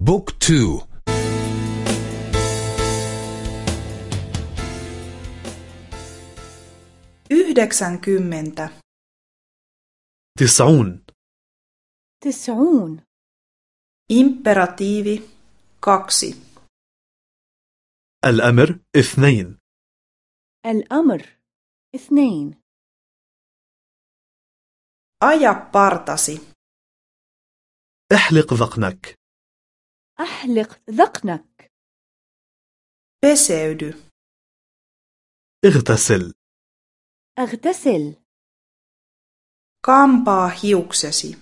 بوك تو Yhdeksänkymmentä. تسعون تسعون Imperatiivi kaksi. الأمر اثنين الأمر اثنين Aja partasi. احلق ذقنك أحلق ذقنك. Peseydy. اغتسل. أغتسل. Kampaa hiuksesi.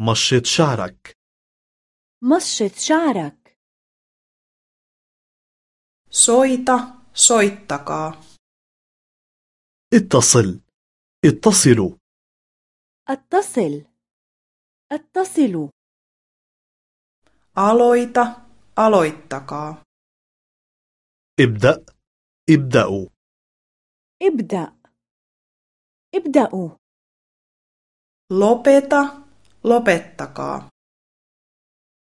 مشط شعرك. مشط شعرك. Soita, soittakaa. اتصل. اتصلوا. اتصل. اتصلوا. Aloita, aloittakaa. ابدأ ابدأوا ابدأ ابدأوا Lopeta, lopettakaa.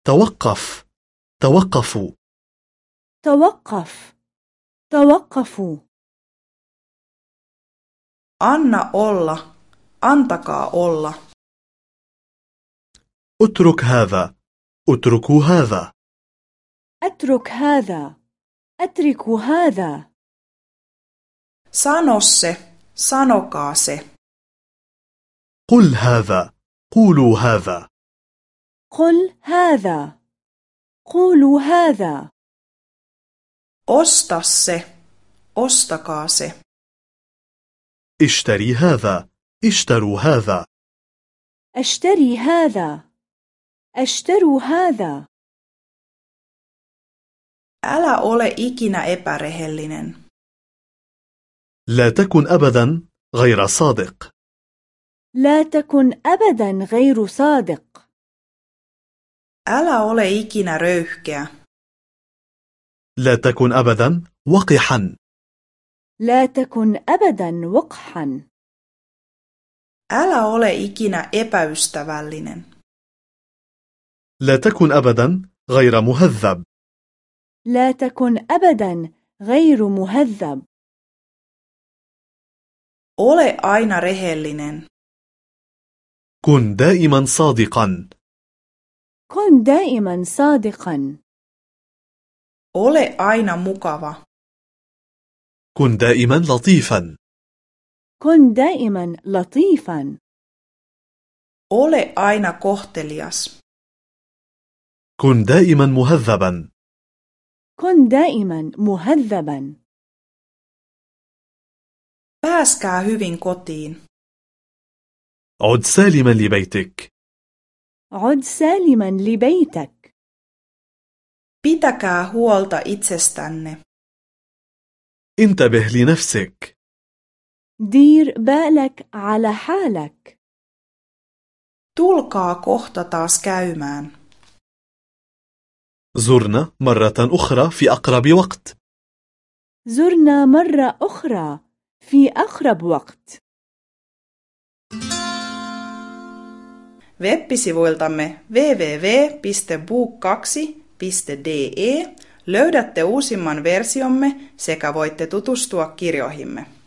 توقف توقفوا توقف توقفوا Anna olla, antakaa olla. اترك هذا اتركوا هذا. أترك هذا. أترك هذا. Sano se, sanokaa se. قل هذا. قولوا هذا. قل هذا. قولوا هذا. Osta se, ostakaa se. اشتري هذا. اشتروا هذا. أشتري هذا. أشتروا هذا. ألا ole ikinä epärehellinen. لا تكن أبدا غير صادق. لا تكن أبدا غير صادق. ألا ole ikinä röyhkeä. لا تكن أبدا وقحا. لا تكن أبدا وقحا. ألا ole ikinä epäystävällinen. لا تكن أبدا غير مهذب لا تكن أبدا غير مهذب Ole aina rehellinen. كن دائما صادقا كن دائما صادقا Ole aina mukava. كن دائما لطيفا كن دائما لطيفا Ole aina kohtelias. كن دائما مهذبا كن دائما مهذبا Pääskää hyvin kotiin. عد سالما لبيتك عد سالما لبيتك Pitäkää huolta itsestänne. انتبه لنفسك دير بالك على حالك Tulkaa kohta taas käymään. زرنا مرة أخرى في أقرب وقت زرنا مرة أخرى في أقرب وقت Web-sivuiltamme www.book2.de löydätte uusimman versiomme sekä voitte tutustua kirjoihimme.